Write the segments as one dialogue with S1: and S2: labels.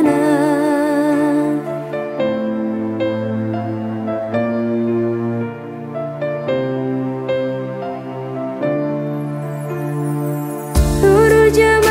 S1: sana. Seluruh jemaah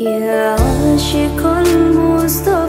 S1: يا عاشق المصطفى.